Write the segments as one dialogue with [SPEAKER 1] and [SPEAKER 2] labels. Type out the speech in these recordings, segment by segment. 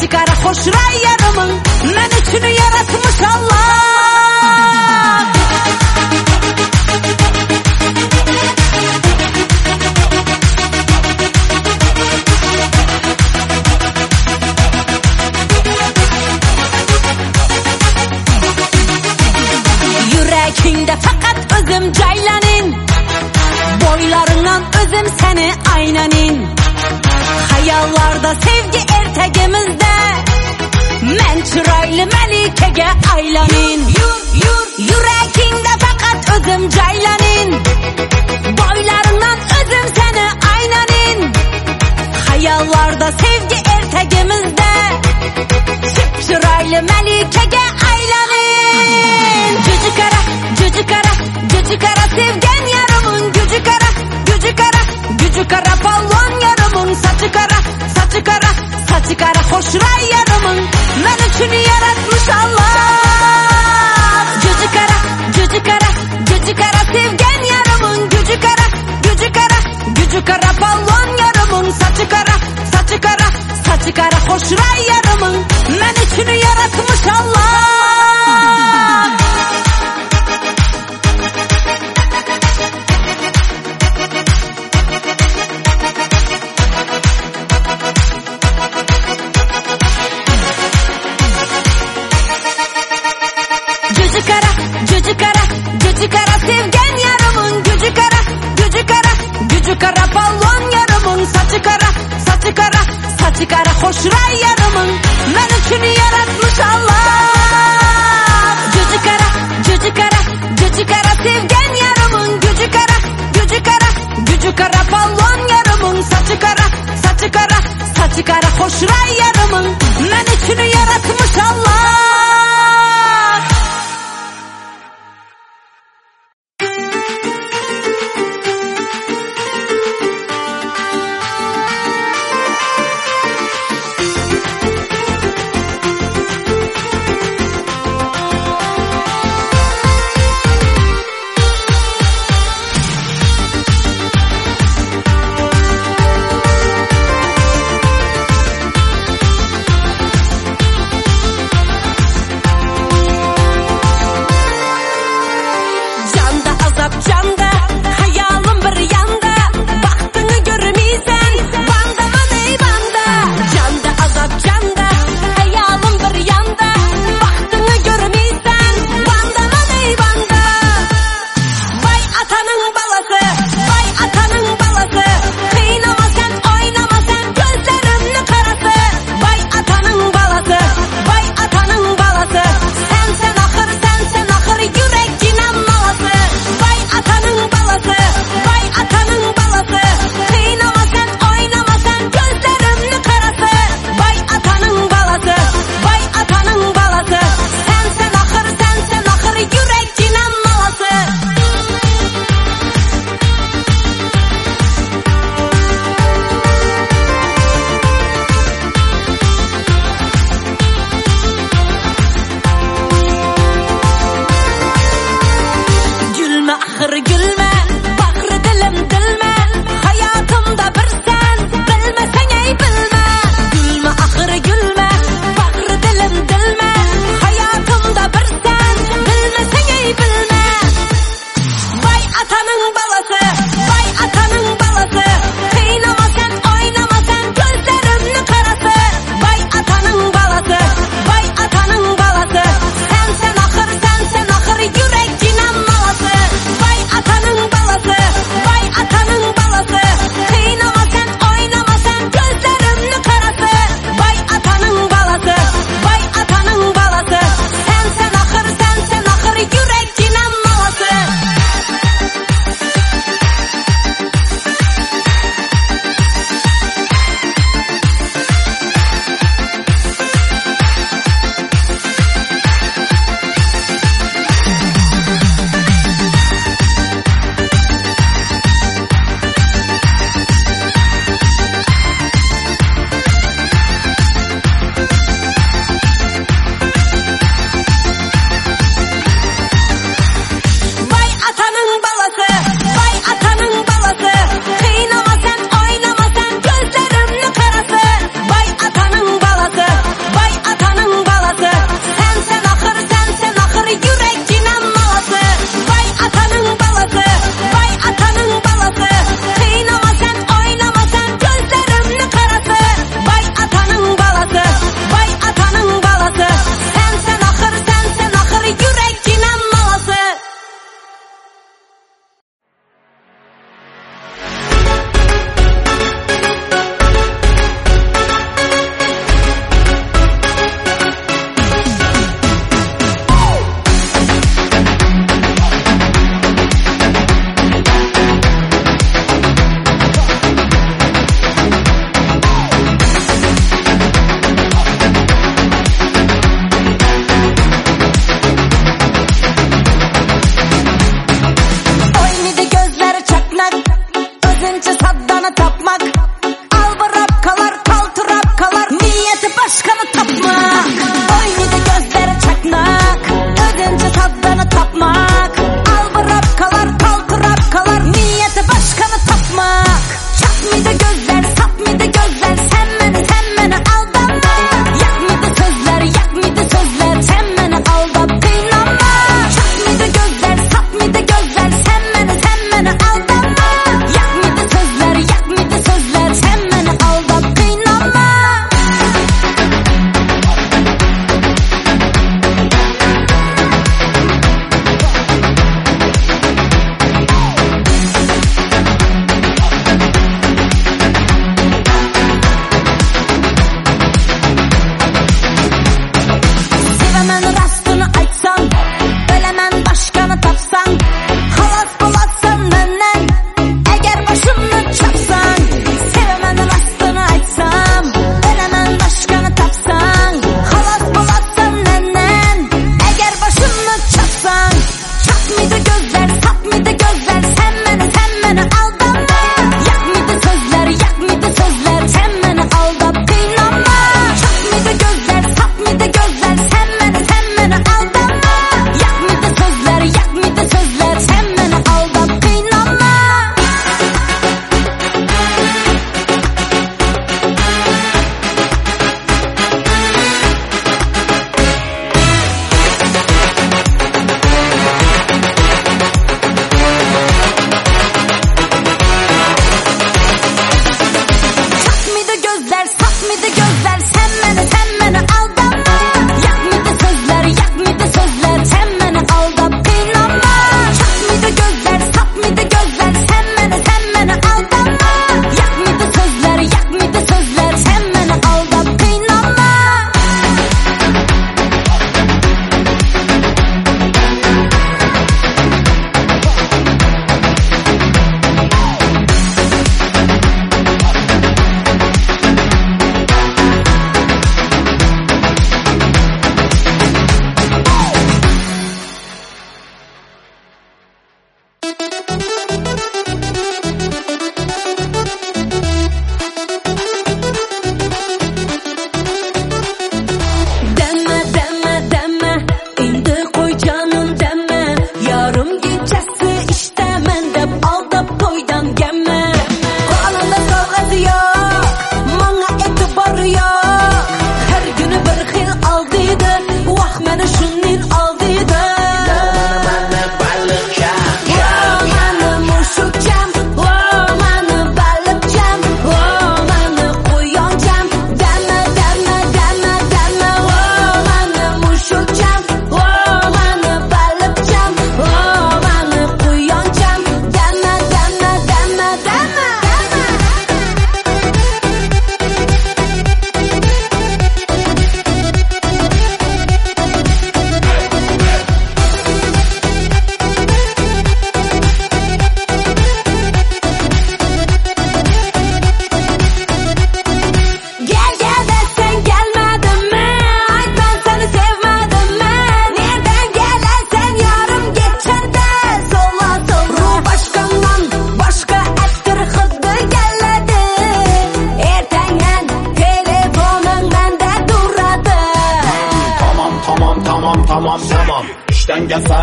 [SPEAKER 1] saçı kara Hoşray yarımın Ben üçün yaratmış Allah. Yüreğinde fakat özüm caylanın Boylarından özüm seni aynanın Men çıraylı melikege aylanın Yüreğinde fakat özüm caylanın Boylarından özüm seni aynanın Hayallarda sevgi ertegimizde Çıp çıraylı melikege aylanın Cücü kara, cücü kara, cücü kara Sevgen yarımın. Gücü kara, gücü kara Gücü kara pallon yarımın. Saçı kara, saçı kara, saçı kara Hoşray yarımın. Ben üçün Hoşray yarımın Ben üçün yaratmış Allah. Gücü kara, gücü kara, gücü kara Sevgen yarımın gücü kara, gücü kara Gücü kara pallon saçı kara Hoşray yarımın Ben üçün yaratmış Allah. Gücü kara, gücü kara, gücü kara Sevgen yarımın gücü kara, gücü kara Gücü kara pallon yarımın Saçı kara, saçı kara, saçı kara Hoşray yarımın Ben üçün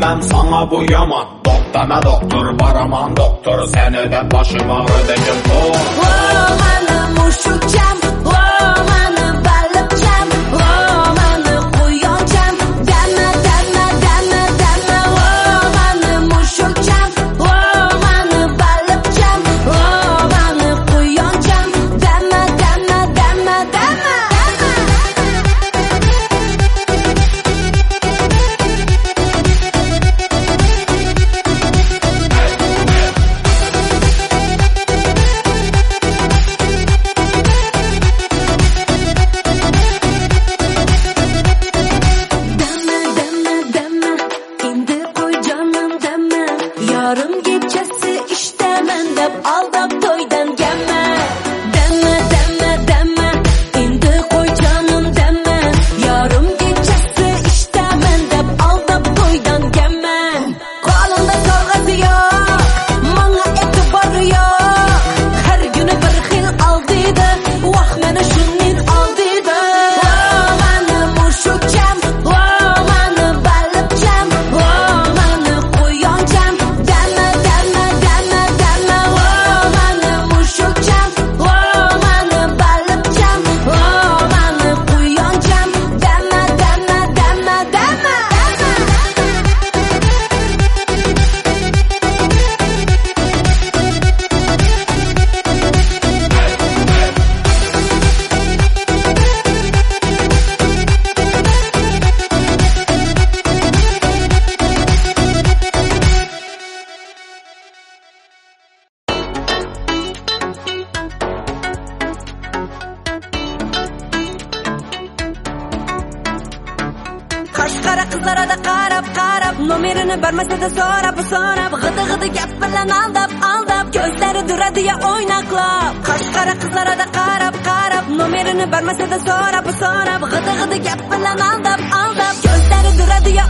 [SPEAKER 2] gelmem sana bu yaman Doktora doktor baraman doktor Seneden başıma ödeyim oh.
[SPEAKER 1] Wow, bana muşukcam bermese de so'rab so'rab g'idi g'idi gap bilan aldab aldab ko'zlari duradi ya o'ynoqlab qosh qora qizlara da qarab qarab nomerini bermese de so'rab so'rab g'idi g'idi gap bilan aldab aldab ko'zlari duradi ya